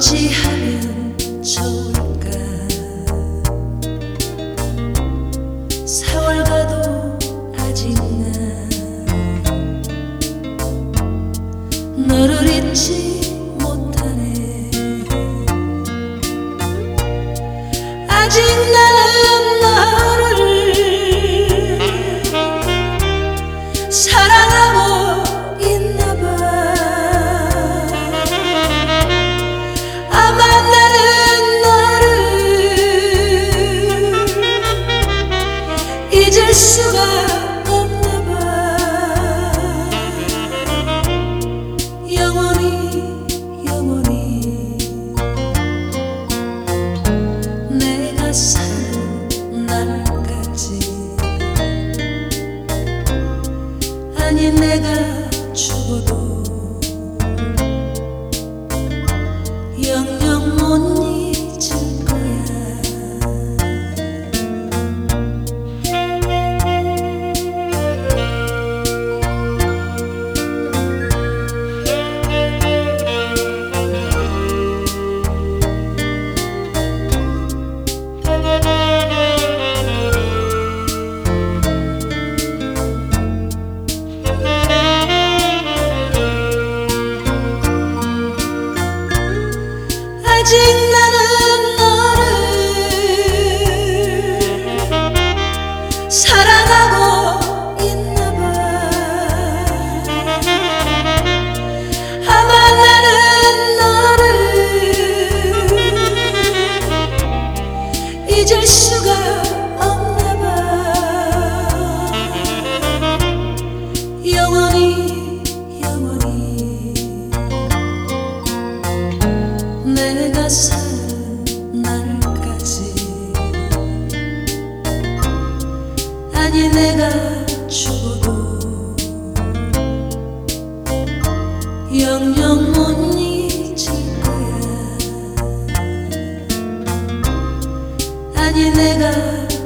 어찌하면 좋을까 세월 가도 아직 난 너를 잊지 못하네 수가 없나봐. 영원히 영원히 내가 사는 날까지. 아니 내가 죽어도 영영 못 아 내가 사는 날까지. 아니 내가 죽어도 영영 못 잊을 거야. 아니 내가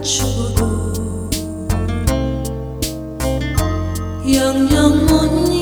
죽어도 영영 못 잊을